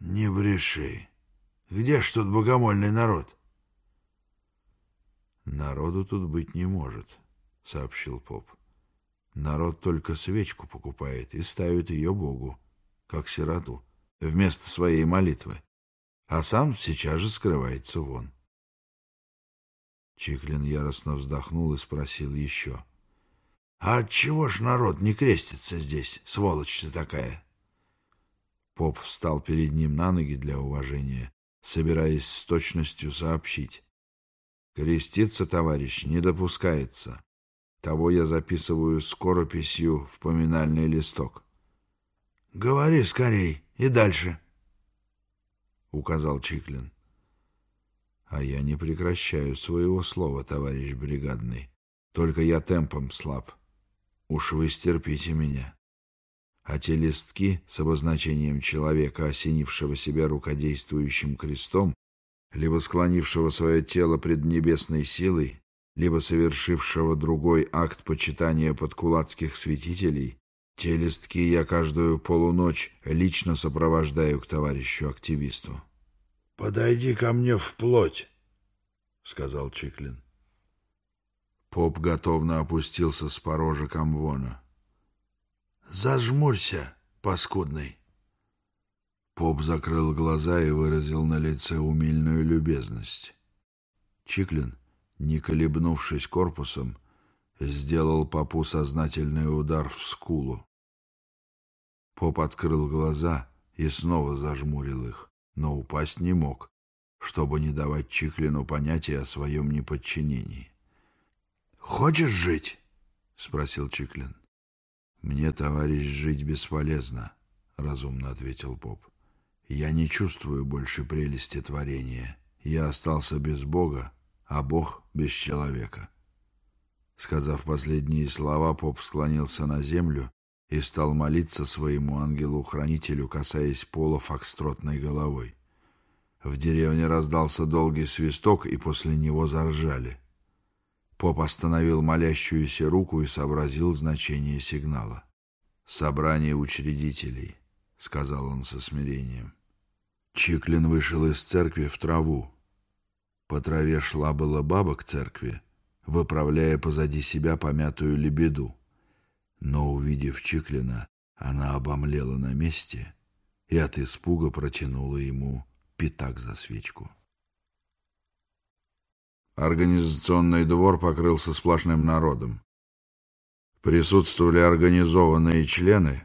Не бреши. Где ж тут богомольный народ? Народу тут быть не может, сообщил поп. Народ только свечку покупает и ставит ее Богу, как сироту, вместо своей молитвы, а сам сейчас же скрывается вон. Чиклин яростно вздохнул и спросил еще. — А отчего ж народ не крестится здесь, сволочь ты такая? Поп встал перед ним на ноги для уважения, собираясь с точностью сообщить. Креститься, товарищ, не допускается. Того я записываю скорописью в поминальный листок. — Говори скорей и дальше, — указал Чиклин. — А я не прекращаю своего слова, товарищ бригадный. Только я темпом слаб. Уж вы стерпите меня. А те листки с обозначением человека, осенившего себя рукодействующим крестом, либо склонившего свое тело пред небесной силой, либо совершившего другой акт почитания подкулацких святителей, те листки я каждую полуночь лично сопровождаю к товарищу-активисту. — Подойди ко мне вплоть, — сказал Чиклин. Поп готовно опустился с порожа камвона. — Зажмурься, паскудный. Поп закрыл глаза и выразил на лице умильную любезность. Чиклин не колебнувшись корпусом, сделал попу сознательный удар в скулу. Поп открыл глаза и снова зажмурил их, но упасть не мог, чтобы не давать Чиклину понятия о своем неподчинении. «Хочешь жить?» — спросил Чиклин. «Мне, товарищ, жить бесполезно», — разумно ответил поп. «Я не чувствую больше прелести творения. Я остался без Бога, а Бог без человека. Сказав последние слова, поп склонился на землю и стал молиться своему ангелу-хранителю, касаясь пола фокстротной головой. В деревне раздался долгий свисток, и после него заржали. Поп остановил молящуюся руку и сообразил значение сигнала. «Собрание учредителей», — сказал он со смирением. Чиклин вышел из церкви в траву, по траве шла была баба к церкви, выправляя позади себя помятую лебеду. Но, увидев Чиклина, она обомлела на месте и от испуга протянула ему пятак за свечку. Организационный двор покрылся сплошным народом. Присутствовали организованные члены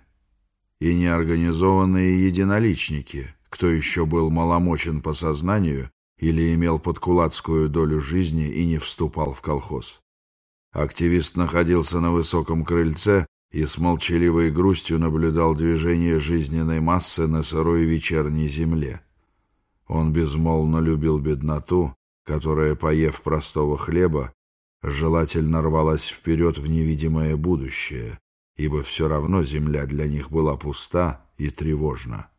и неорганизованные единоличники, кто еще был маломочен по сознанию или имел подкулацкую долю жизни и не вступал в колхоз. Активист находился на высоком крыльце и с молчаливой грустью наблюдал движение жизненной массы на сырой вечерней земле. Он безмолвно любил бедноту, которая, поев простого хлеба, желательно рвалась вперед в невидимое будущее, ибо все равно земля для них была пуста и тревожна.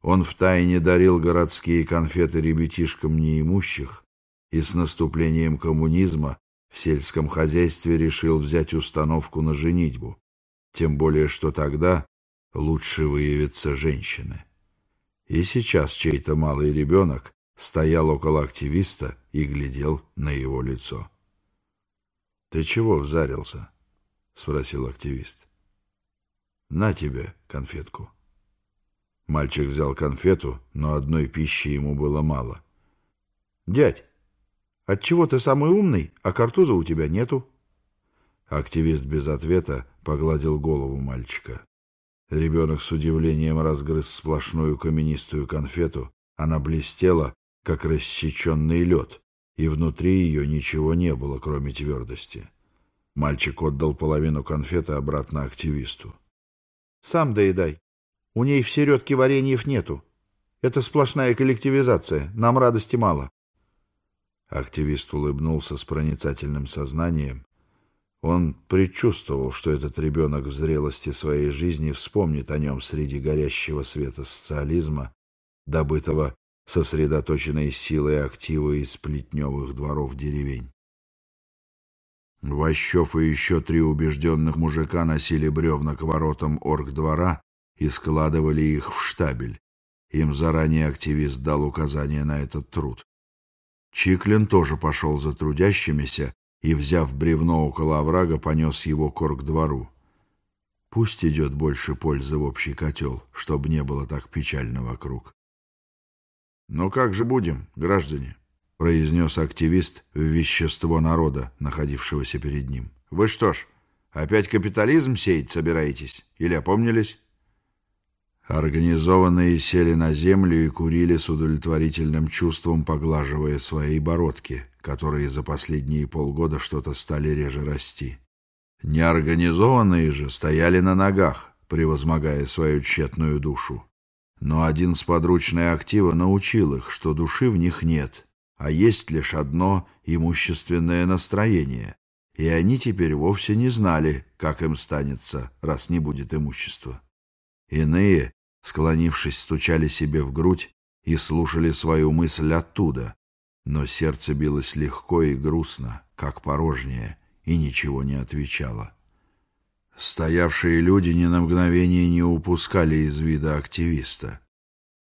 Он втайне дарил городские конфеты ребятишкам неимущих и с наступлением коммунизма в сельском хозяйстве решил взять установку на женитьбу, тем более что тогда лучше выявятся женщины. И сейчас чей-то малый ребенок стоял около активиста и глядел на его лицо. — Ты чего взарился? — спросил активист. — На тебе конфетку. — Мальчик взял конфету, но одной пищи ему было мало. «Дядь, отчего ты самый умный, а картуза у тебя нету?» Активист без ответа погладил голову мальчика. Ребенок с удивлением разгрыз сплошную каменистую конфету. Она блестела, как рассеченный лед, и внутри ее ничего не было, кроме твердости. Мальчик отдал половину конфеты обратно активисту. — Сам доедай, у ней в середке вареньев нету. Это сплошная коллективизация. Нам радости мало. Активист улыбнулся с проницательным сознанием. Он предчувствовал, что этот ребенок в зрелости своей жизни вспомнит о нем среди горящего света социализма, добытого сосредоточенной силой актива из плетневых дворов деревень. Ващев и еще три убежденных мужика носили бревна к воротам оргдвора и складывали их в штабель. Им заранее активист дал указание на этот труд. Чиклин тоже пошел за трудящимися и, взяв бревно около оврага, понес его к двору. Пусть идет больше пользы в общий котел, чтобы не было так печально вокруг. — Ну как же будем, граждане? — произнес активист в вещество народа, находившегося перед ним. — Вы что ж, опять капитализм сеять собираетесь? Или опомнились? Организованные сели на землю и курили с удовлетворительным чувством, поглаживая свои бородки, которые за последние полгода что-то стали реже расти. Неорганизованные же стояли на ногах, превозмогая свою тщетную душу. Но один с подручной актива научил их, что души в них нет, а есть лишь одно имущественное настроение, и они теперь вовсе не знали, как им станется, раз не будет имущества. Иные склонившись, стучали себе в грудь и слушали свою мысль оттуда, но сердце билось легко и грустно, как порожнее, и ничего не отвечало. Стоявшие люди ни на мгновение не упускали из вида активиста.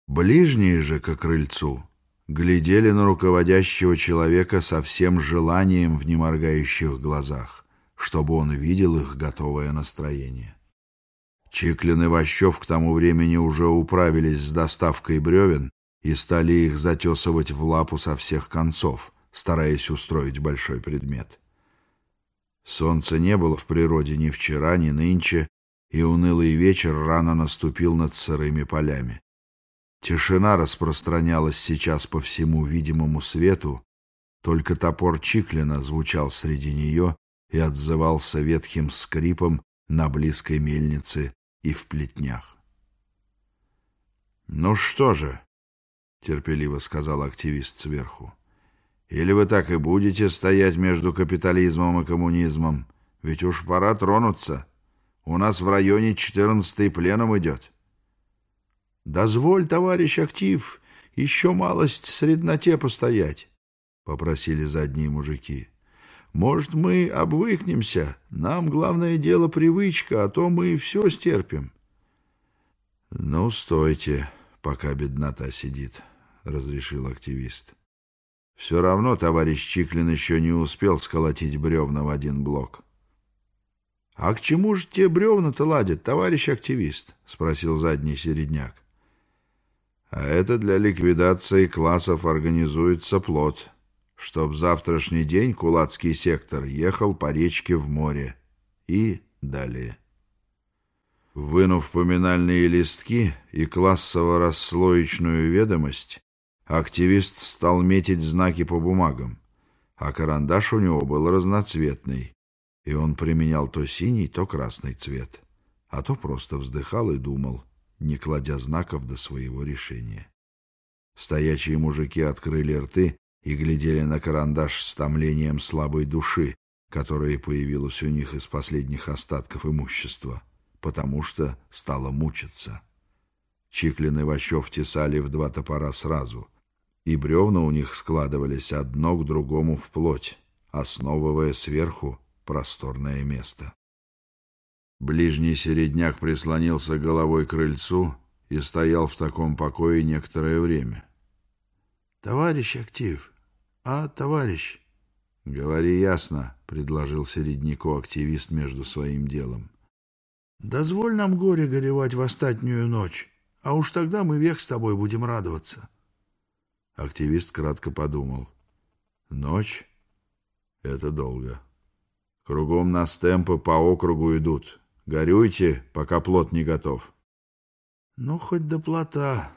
Ближние же к крыльцу глядели на руководящего человека со всем желанием в неморгающих глазах, чтобы он видел их готовое настроение. Чиклин и Ващев к тому времени уже управились с доставкой бревен и стали их затесывать в лапу со всех концов, стараясь устроить большой предмет. Солнца не было в природе ни вчера, ни нынче, и унылый вечер рано наступил над сырыми полями. Тишина распространялась сейчас по всему видимому свету, только топор Чиклина звучал среди нее и отзывался ветхим скрипом на близкой мельнице и в плетнях. «Ну что же», — терпеливо сказал активист сверху, — «или вы так и будете стоять между капитализмом и коммунизмом? Ведь уж пора тронуться. У нас в районе четырнадцатый пленом идет». «Дозволь, товарищ актив, еще малость средноте постоять», — попросили задние мужики. Может, мы обвыкнемся. Нам главное дело привычка, а то мы все стерпим. — Ну, стойте, пока беднота сидит, — разрешил активист. — Все равно товарищ Чиклин еще не успел сколотить бревна в один блок. — А к чему же те бревна-то ладят, товарищ активист? — спросил задний середняк. — А это для ликвидации классов организуется плод, — чтоб завтрашний день кулацкий сектор ехал по речке в море. И далее. Вынув поминальные листки и классово-расслоечную ведомость, активист стал метить знаки по бумагам, а карандаш у него был разноцветный, и он применял то синий, то красный цвет, а то просто вздыхал и думал, не кладя знаков до своего решения. Стоячие мужики открыли рты и глядели на карандаш с томлением слабой души, которая появилась у них из последних остатков имущества, потому что стала мучиться. Чиклин и Ващев тесали в два топора сразу, и бревна у них складывались одно к другому вплоть, основывая сверху просторное место. Ближний середняк прислонился головой к крыльцу и стоял в таком покое некоторое время. — Товарищ актив, а, товарищ? — Говори ясно, — предложил середняку активист между своим делом. — Дозволь нам горе горевать в остатнюю ночь, а уж тогда мы век с тобой будем радоваться. Активист кратко подумал. — Ночь? Это долго. Кругом нас темпы по округу идут. Горюйте, пока плод не готов. — Ну, хоть до плота,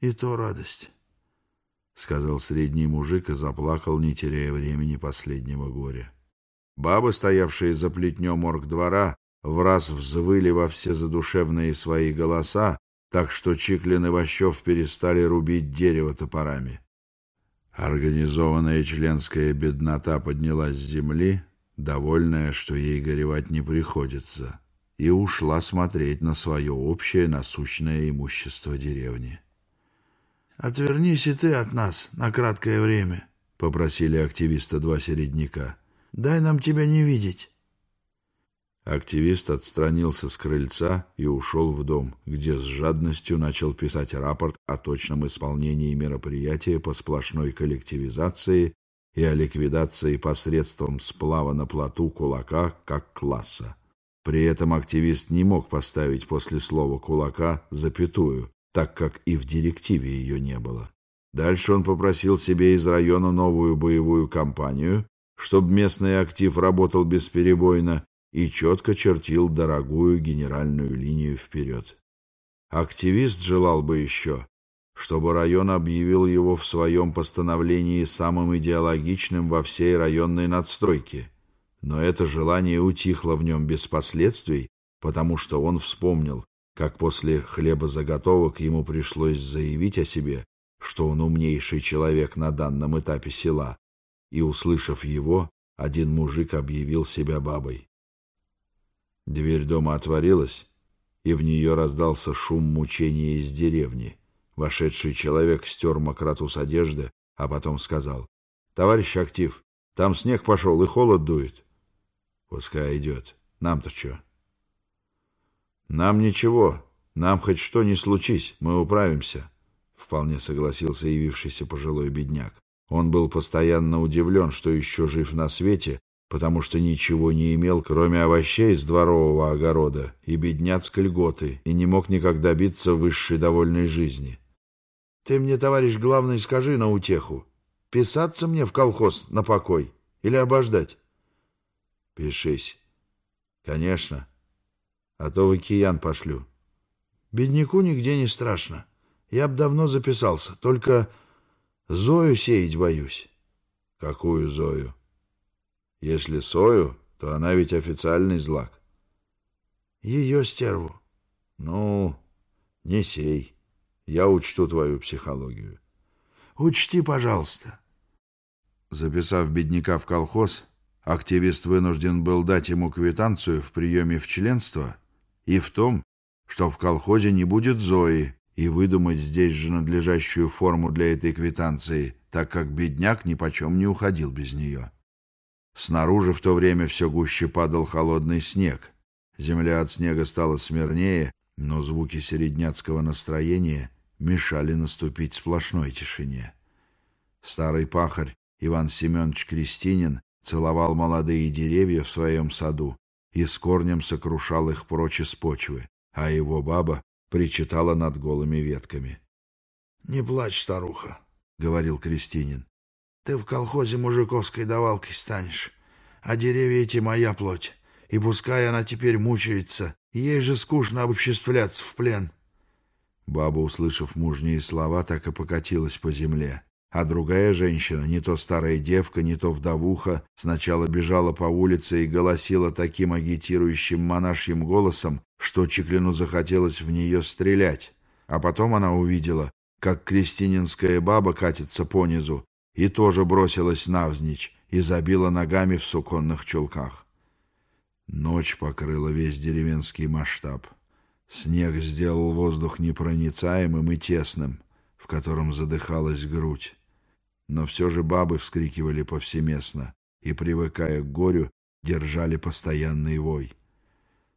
и то радость. — сказал средний мужик и заплакал, не теряя времени последнего горя. Бабы, стоявшие за плетнем орг-двора, в раз взвыли во все задушевные свои голоса, так что Чиклин и Ващев перестали рубить дерево топорами. Организованная членская беднота поднялась с земли, довольная, что ей горевать не приходится, и ушла смотреть на свое общее насущное имущество деревни. «Отвернись и ты от нас на краткое время», — попросили активиста два середняка. «Дай нам тебя не видеть». Активист отстранился с крыльца и ушел в дом, где с жадностью начал писать рапорт о точном исполнении мероприятия по сплошной коллективизации и о ликвидации посредством сплава на плоту кулака как класса. При этом активист не мог поставить после слова «кулака» запятую, так как и в директиве ее не было. Дальше он попросил себе из района новую боевую компанию, чтобы местный актив работал бесперебойно и четко чертил дорогую генеральную линию вперед. Активист желал бы еще, чтобы район объявил его в своем постановлении самым идеологичным во всей районной надстройке. Но это желание утихло в нем без последствий, потому что он вспомнил, как после хлебозаготовок ему пришлось заявить о себе, что он умнейший человек на данном этапе села, и, услышав его, один мужик объявил себя бабой. Дверь дома отворилась, и в нее раздался шум мучения из деревни. Вошедший человек стер мокроту с одежды, а потом сказал, «Товарищ актив, там снег пошел и холод дует». «Пускай идет. Нам-то что?» «Нам ничего. Нам хоть что ни случись, мы управимся», — вполне согласился явившийся пожилой бедняк. Он был постоянно удивлен, что еще жив на свете, потому что ничего не имел, кроме овощей из дворового огорода и бедняцкой льготы, и не мог никак добиться высшей довольной жизни. Ты мне, товарищ главный, скажи на утеху, писаться мне в колхоз на покой или обождать? Пишись. Конечно. А то в океан пошлю. Бедняку нигде не страшно. Я б давно записался, только Зою сеять боюсь. Какую Зою? Если Сою, то она ведь официальный злак. Ее стерву. Ну, не сей. Я учту твою психологию. Учти, пожалуйста. Записав бедняка в колхоз, активист вынужден был дать ему квитанцию в приеме в членство и в том, что в колхозе не будет Зои, и выдумать здесь же надлежащую форму для этой квитанции, так как бедняк ни почем не уходил без нее. Снаружи в то время все гуще падал холодный снег. Земля от снега стала смирнее, но звуки середняцкого настроения мешали наступить сплошной тишине. Старый пахарь Иван Семенович Крестинин целовал молодые деревья в своем саду и с корнем сокрушал их прочь из почвы, а его баба причитала над голыми ветками. — Не плачь, старуха, — говорил Крестинин. — Ты в колхозе мужиковской давалкой станешь, а деревья эти моя плоть, и пускай она теперь мучается, ей же скучно обобществляться в плен. Баба, услышав мужние слова, так и покатилась по земле. А другая женщина, не то старая девка, не то вдовуха, сначала бежала по улице и голосила таким агитирующим монашьим голосом, что Чеклину захотелось в нее стрелять. А потом она увидела, как крестининская баба катится понизу, и тоже бросилась навзничь и забила ногами в суконных чулках. Ночь покрыла весь деревенский масштаб. Снег сделал воздух непроницаемым и тесным, в котором задыхалась грудь. Но все же бабы вскрикивали повсеместно и, привыкая к горю, держали постоянный вой.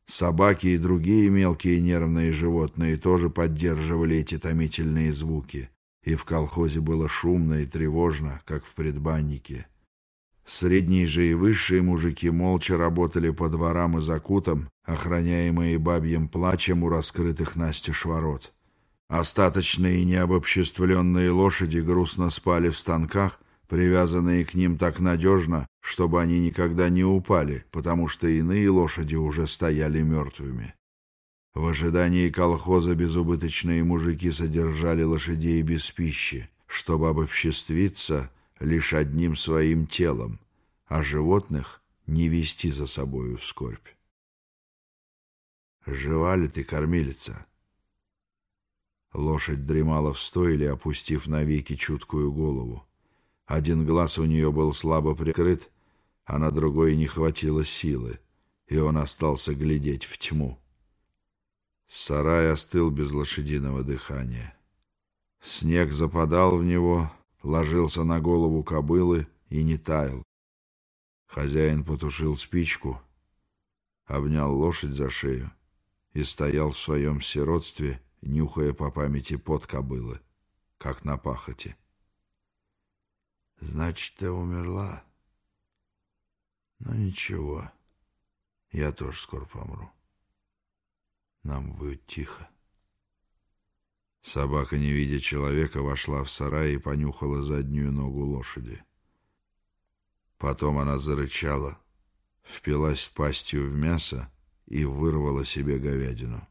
Собаки и другие мелкие нервные животные тоже поддерживали эти томительные звуки, и в колхозе было шумно и тревожно, как в предбаннике. Средние же и высшие мужики молча работали по дворам и закутам, охраняемые бабьим плачем у раскрытых настежь ворот. Остаточные и необобществленные лошади грустно спали в станках, привязанные к ним так надежно, чтобы они никогда не упали, потому что иные лошади уже стояли мертвыми. В ожидании колхоза безубыточные мужики содержали лошадей без пищи, чтобы обобществиться лишь одним своим телом, а животных не вести за собою в скорбь. «Жива ли ты, кормилица?» Лошадь дремала в стойле, опустив навеки чуткую голову. Один глаз у нее был слабо прикрыт, а на другой не хватило силы, и он остался глядеть в тьму. Сарай остыл без лошадиного дыхания. Снег западал в него, ложился на голову кобылы и не таял. Хозяин потушил спичку, обнял лошадь за шею и стоял в своем сиротстве, нюхая по памяти под кобылы, как на пахоте. «Значит, ты умерла?» «Ну, ничего, я тоже скоро помру. Нам будет тихо». Собака, не видя человека, вошла в сарай и понюхала заднюю ногу лошади. Потом она зарычала, впилась пастью в мясо и вырвала себе говядину.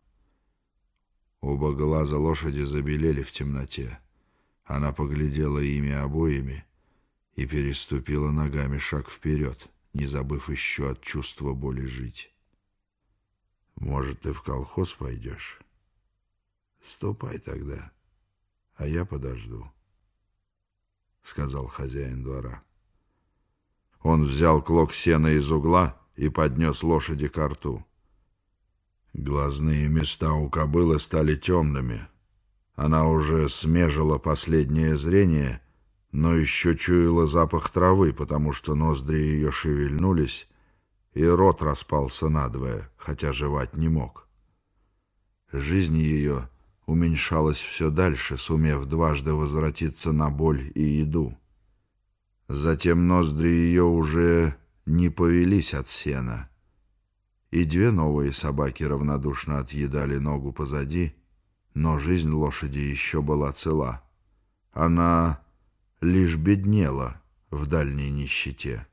Оба глаза лошади забелели в темноте. Она поглядела ими обоими и переступила ногами шаг вперед, не забыв еще от чувства боли жить. «Может, ты в колхоз пойдешь?» «Ступай тогда, а я подожду», — сказал хозяин двора. Он взял клок сена из угла и поднес лошади к рту. Глазные места у кобылы стали темными. Она уже смежила последнее зрение, но еще чуяла запах травы, потому что ноздри ее шевельнулись, и рот распался надвое, хотя жевать не мог. Жизнь ее уменьшалась все дальше, сумев дважды возвратиться на боль и еду. Затем ноздри ее уже не повелись от сена, и две новые собаки равнодушно отъедали ногу позади, но жизнь лошади еще была цела. Она лишь беднела в дальней нищете,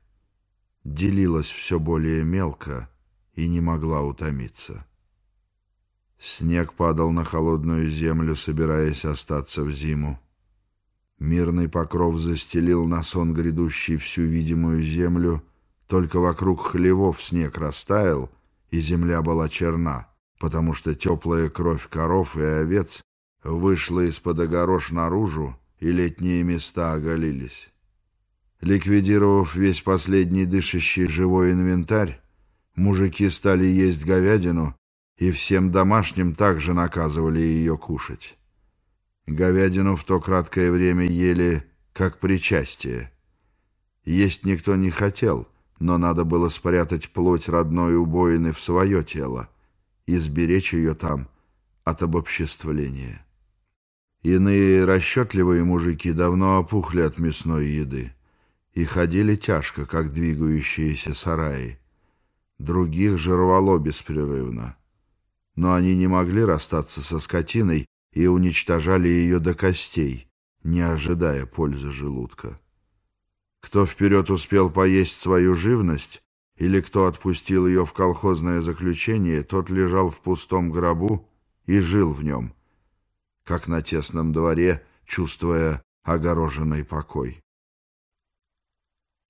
делилась все более мелко и не могла утомиться. Снег падал на холодную землю, собираясь остаться в зиму. Мирный покров застелил на сон грядущий всю видимую землю, только вокруг хлевов снег растаял, и земля была черна, потому что теплая кровь коров и овец вышла из-под огорож наружу, и летние места оголились. Ликвидировав весь последний дышащий живой инвентарь, мужики стали есть говядину, и всем домашним также наказывали ее кушать. Говядину в то краткое время ели как причастие. Есть никто не хотел, но надо было спрятать плоть родной убоины в свое тело и сберечь ее там от обобществления. Иные расчетливые мужики давно опухли от мясной еды и ходили тяжко, как двигающиеся сараи. Других же рвало беспрерывно. Но они не могли расстаться со скотиной и уничтожали ее до костей, не ожидая пользы желудка. Кто вперед успел поесть свою живность, или кто отпустил ее в колхозное заключение, тот лежал в пустом гробу и жил в нем, как на тесном дворе, чувствуя огороженный покой.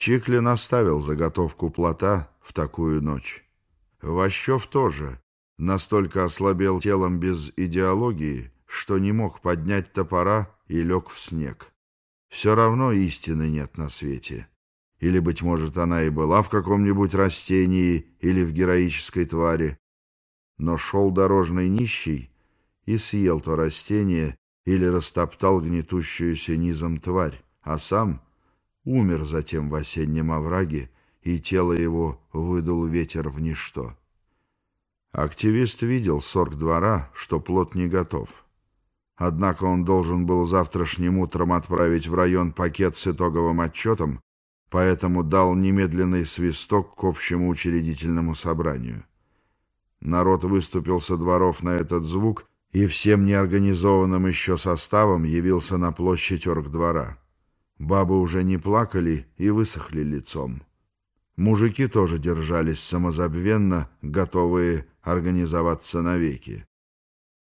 Чиклин оставил заготовку плота в такую ночь. Ващев тоже настолько ослабел телом без идеологии, что не мог поднять топора и лег в снег. Все равно истины нет на свете. Или, быть может, она и была в каком-нибудь растении или в героической твари. Но шел дорожный нищий и съел то растение или растоптал гнетущуюся низом тварь, а сам умер затем в осеннем овраге, и тело его выдул ветер в ничто. Активист видел сорг двора, что плод не готов. Однако он должен был завтрашним утром отправить в район пакет с итоговым отчетом, поэтому дал немедленный свисток к общему учредительному собранию. Народ выступил со дворов на этот звук и всем неорганизованным еще составом явился на площадь оргдвора. Бабы уже не плакали и высохли лицом. Мужики тоже держались самозабвенно, готовые организоваться навеки.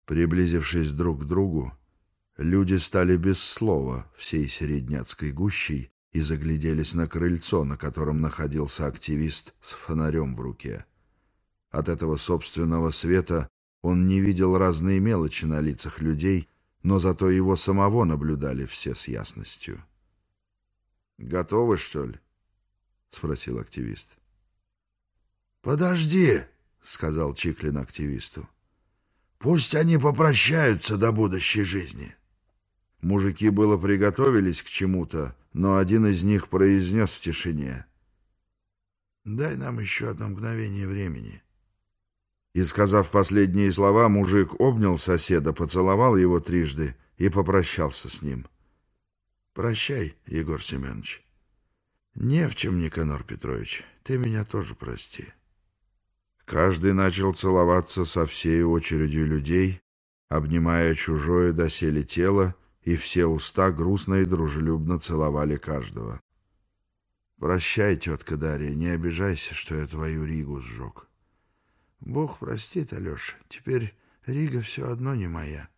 Приблизившись друг к другу, люди стали без слова всей середняцкой гущей и загляделись на крыльцо, на котором находился активист с фонарем в руке. От этого собственного света он не видел разные мелочи на лицах людей, но зато его самого наблюдали все с ясностью. «Готовы, что ли?» — спросил активист. «Подожди», — сказал Чиклин активисту. Пусть они попрощаются до будущей жизни. Мужики было приготовились к чему-то, но один из них произнес в тишине. «Дай нам еще одно мгновение времени. И, сказав последние слова, мужик обнял соседа, поцеловал его трижды и попрощался с ним. «Прощай, Егор Семенович. Не в чем, Никанор Петрович, ты меня тоже прости». Каждый начал целоваться со всей очередью людей, обнимая чужое доселе тело, и все уста грустно и дружелюбно целовали каждого. «Прощай, тетка Дарья, не обижайся, что я твою Ригу сжег. Бог простит, Алеша, теперь Рига все одно не моя».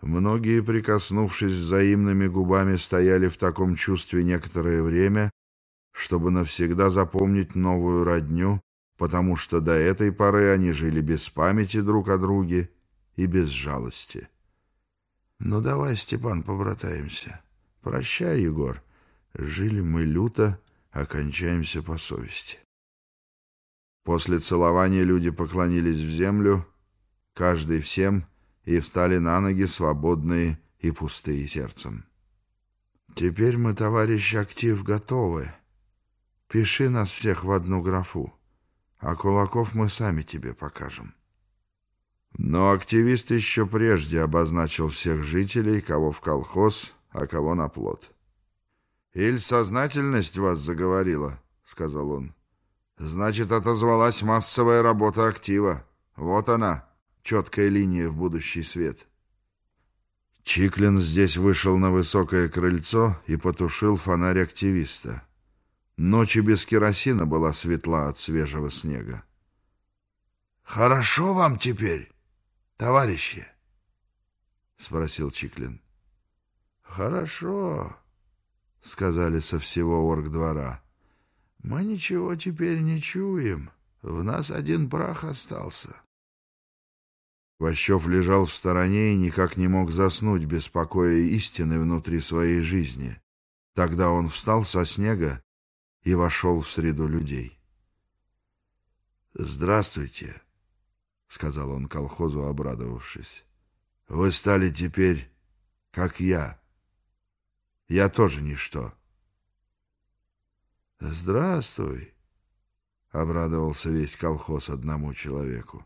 Многие, прикоснувшись взаимными губами, стояли в таком чувстве некоторое время, чтобы навсегда запомнить новую родню, потому что до этой поры они жили без памяти друг о друге и без жалости. Ну давай, Степан, побратаемся. Прощай, Егор. Жили мы люто, окончаемся по совести. После целования люди поклонились в землю, каждый всем, и встали на ноги свободные и пустые сердцем. Теперь мы, товарищ актив, готовы. Пиши нас всех в одну графу а кулаков мы сами тебе покажем. Но активист еще прежде обозначил всех жителей, кого в колхоз, а кого на плот. «Иль сознательность вас заговорила», — сказал он. «Значит, отозвалась массовая работа актива. Вот она, четкая линия в будущий свет». Чиклин здесь вышел на высокое крыльцо и потушил фонарь активиста. Ночь без керосина была светла от свежего снега. «Хорошо вам теперь, товарищи?» — спросил Чиклин. «Хорошо», — сказали со всего оргдвора. «Мы ничего теперь не чуем. В нас один прах остался». Ващев лежал в стороне и никак не мог заснуть, беспокоя истины внутри своей жизни. Тогда он встал со снега и вошел в среду людей. «Здравствуйте», — сказал он колхозу, обрадовавшись. «Вы стали теперь, как я. Я тоже ничто». «Здравствуй», — обрадовался весь колхоз одному человеку.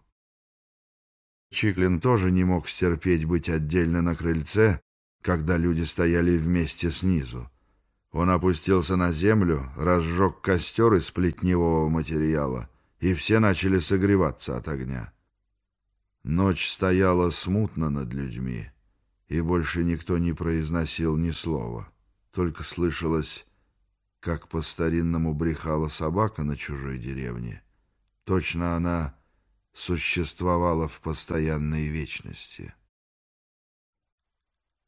Чиклин тоже не мог стерпеть быть отдельно на крыльце, когда люди стояли вместе снизу. Он опустился на землю, разжег костер из плетневого материала, и все начали согреваться от огня. Ночь стояла смутно над людьми, и больше никто не произносил ни слова, только слышалось, как по-старинному брехала собака на чужой деревне. Точно она существовала в постоянной вечности.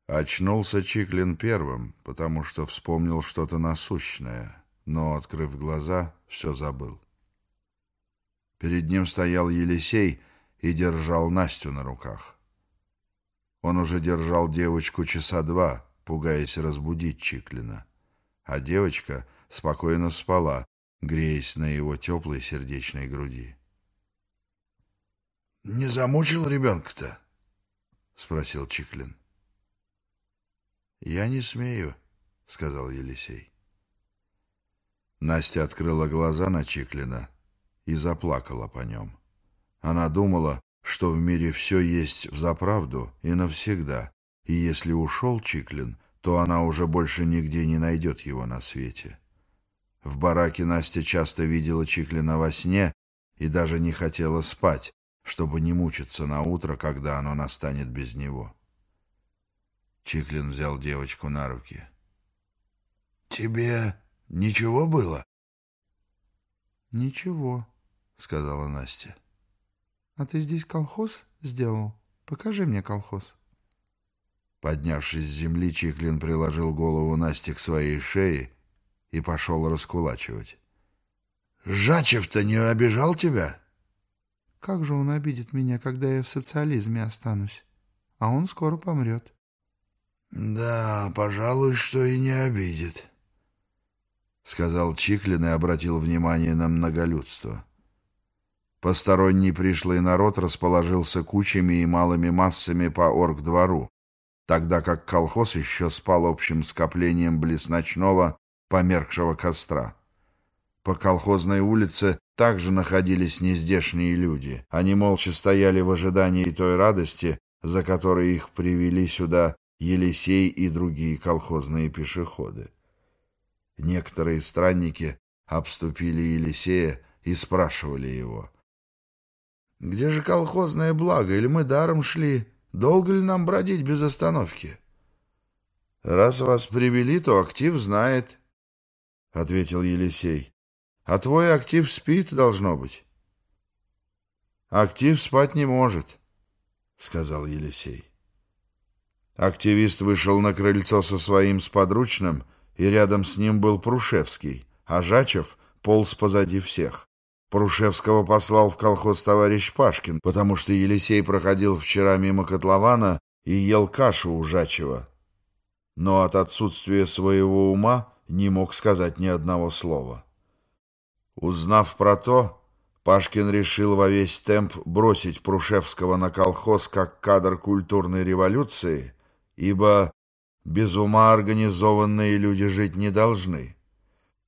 Очнулся Чиклин первым, потому что вспомнил что-то насущное, но, открыв глаза, все забыл. Перед ним стоял Елисей и держал Настю на руках. Он уже держал девочку часа два, пугаясь разбудить Чиклина, а девочка спокойно спала, греясь на его теплой сердечной груди. — Не замучил ребенка-то? — спросил Чиклин. — «Я не смею», — сказал Елисей. Настя открыла глаза на Чиклина и заплакала по нем. Она думала, что в мире все есть взаправду и навсегда, и если ушел Чиклин, то она уже больше нигде не найдет его на свете. В бараке Настя часто видела Чиклина во сне и даже не хотела спать, чтобы не мучиться на утро, когда оно настанет без него. Чиклин взял девочку на руки. «Тебе ничего было?» «Ничего», — сказала Настя. «А ты здесь колхоз сделал? Покажи мне колхоз». Поднявшись с земли, Чиклин приложил голову Насти к своей шее и пошел раскулачивать. «Жачев-то не обижал тебя?» «Как же он обидит меня, когда я в социализме останусь? А он скоро помрет». «Да, пожалуй, что и не обидит», — сказал Чиклин и обратил внимание на многолюдство. Посторонний пришлый народ расположился кучами и малыми массами по оргдвору, тогда как колхоз еще спал общим скоплением близ ночного померкшего костра. По колхозной улице также находились нездешние люди. Они молча стояли в ожидании той радости, за которой их привели сюда Елисей и другие колхозные пешеходы. Некоторые странники обступили Елисея и спрашивали его. «Где же колхозное благо? Или мы даром шли? Долго ли нам бродить без остановки?» «Раз вас привели, то актив знает», — ответил Елисей. «А твой актив спит, должно быть». «Актив спать не может», — сказал Елисей. Активист вышел на крыльцо со своим сподручным, и рядом с ним был Прушевский, а Жачев полз позади всех. Прушевского послал в колхоз товарищ Пашкин, потому что Елисей проходил вчера мимо котлована и ел кашу у Жачева. Но от отсутствия своего ума не мог сказать ни одного слова. Узнав про то, Пашкин решил во весь темп бросить Прушевского на колхоз как кадр культурной революции, ибо без ума организованные люди жить не должны.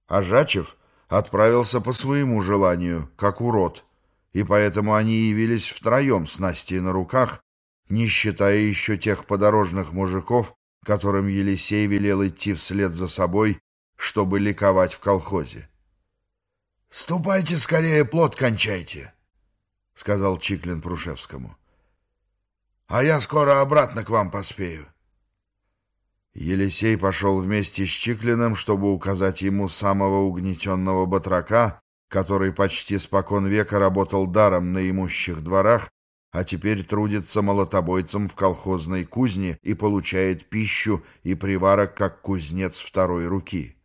А Жачев отправился по своему желанию, как урод, и поэтому они явились втроем с Настей на руках, не считая еще тех подорожных мужиков, которым Елисей велел идти вслед за собой, чтобы ликовать в колхозе. — Ступайте скорее, плод кончайте, — сказал Чиклин Прушевскому. — А я скоро обратно к вам поспею. Елисей пошел вместе с Чиклиным, чтобы указать ему самого угнетенного батрака, который почти спокон века работал даром на имущих дворах, а теперь трудится молотобойцем в колхозной кузне и получает пищу и приварок, как кузнец второй руки.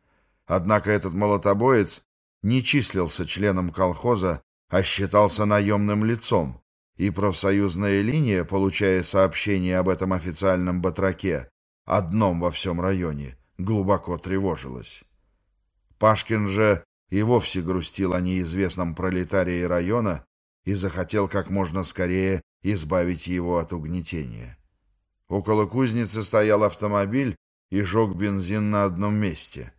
Однако этот молотобоец не числился членом колхоза, а считался наемным лицом, и профсоюзная линия, получая сообщение об этом официальном батраке, одном во всем районе, глубоко тревожилась. Пашкин же и вовсе грустил о неизвестном пролетарии района и захотел как можно скорее избавить его от угнетения. Около кузницы стоял автомобиль и жег бензин на одном месте.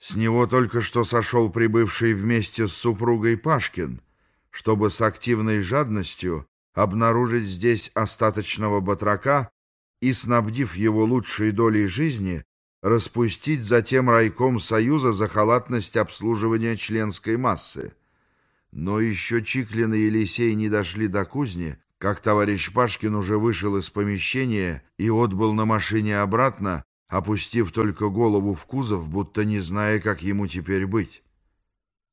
С него только что сошел прибывший вместе с супругой Пашкин, чтобы с активной жадностью обнаружить здесь остаточного батрака и, снабдив его лучшей долей жизни, распустить затем райком Союза за халатность обслуживания членской массы. Но еще Чиклин и Елисей не дошли до кузни, как товарищ Пашкин уже вышел из помещения и отбыл на машине обратно, опустив только голову в кузов, будто не зная, как ему теперь быть.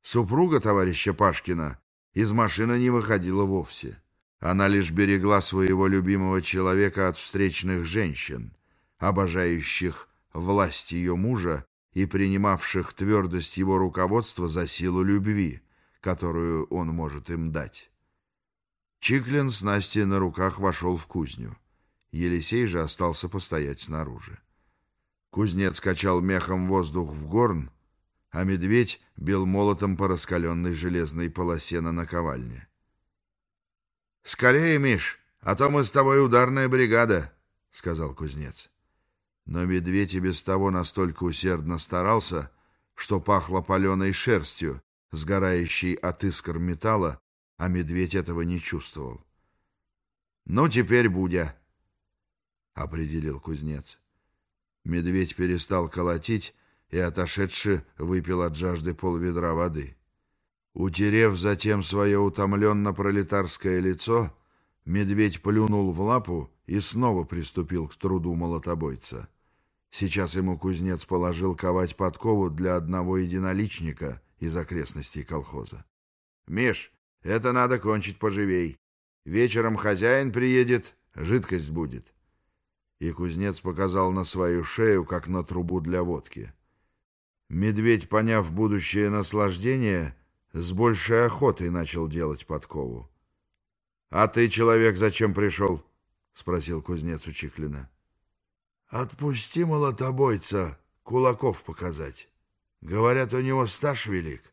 Супруга товарища Пашкина из машины не выходила вовсе. Она лишь берегла своего любимого человека от встречных женщин, обожающих власть ее мужа и принимавших твердость его руководства за силу любви, которую он может им дать. Чиклин с Настей на руках вошел в кузню. Елисей же остался постоять снаружи. Кузнец качал мехом воздух в горн, а медведь бил молотом по раскаленной железной полосе на наковальне. «Скорее, Миш, а то мы с тобой ударная бригада», — сказал кузнец. Но медведь и без того настолько усердно старался, что пахло паленой шерстью, сгорающей от искр металла, а медведь этого не чувствовал. «Ну, теперь Будя», — определил кузнец. Медведь перестал колотить и, отошедший, выпил от жажды полведра воды. Утерев затем свое утомленно-пролетарское лицо, медведь плюнул в лапу и снова приступил к труду молотобойца. Сейчас ему кузнец положил ковать подкову для одного единоличника из окрестностей колхоза. — Миш, это надо кончить поживей. Вечером хозяин приедет, жидкость будет. И кузнец показал на свою шею, как на трубу для водки. Медведь, поняв будущее наслаждение, с большей охотой начал делать подкову. — А ты, человек, зачем пришел? — спросил кузнец у Чиклина. — Отпусти молотобойца, кулаков показать. Говорят, у него стаж велик.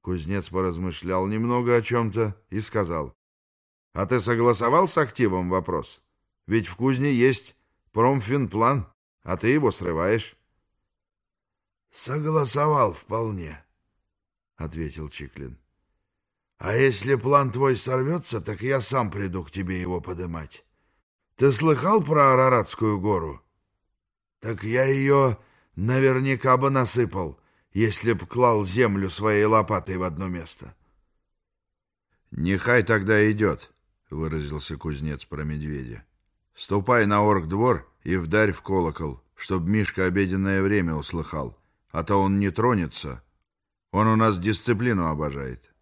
Кузнец поразмышлял немного о чем-то и сказал. — А ты согласовал с активом вопрос? Ведь в кузне есть промфинплан, а ты его срываешь. — Согласовал вполне. — ответил Чиклин. «А если план твой сорвется, так я сам приду к тебе его подымать. Ты слыхал про Араратскую гору? Так я ее наверняка бы насыпал, если б клал землю своей лопатой в одно место». «Нехай тогда идет», — выразился кузнец про медведя. «Ступай на орг-двор и вдарь в колокол, чтоб Мишка обеденное время услыхал, а то он не тронется. Он у нас дисциплину обожает».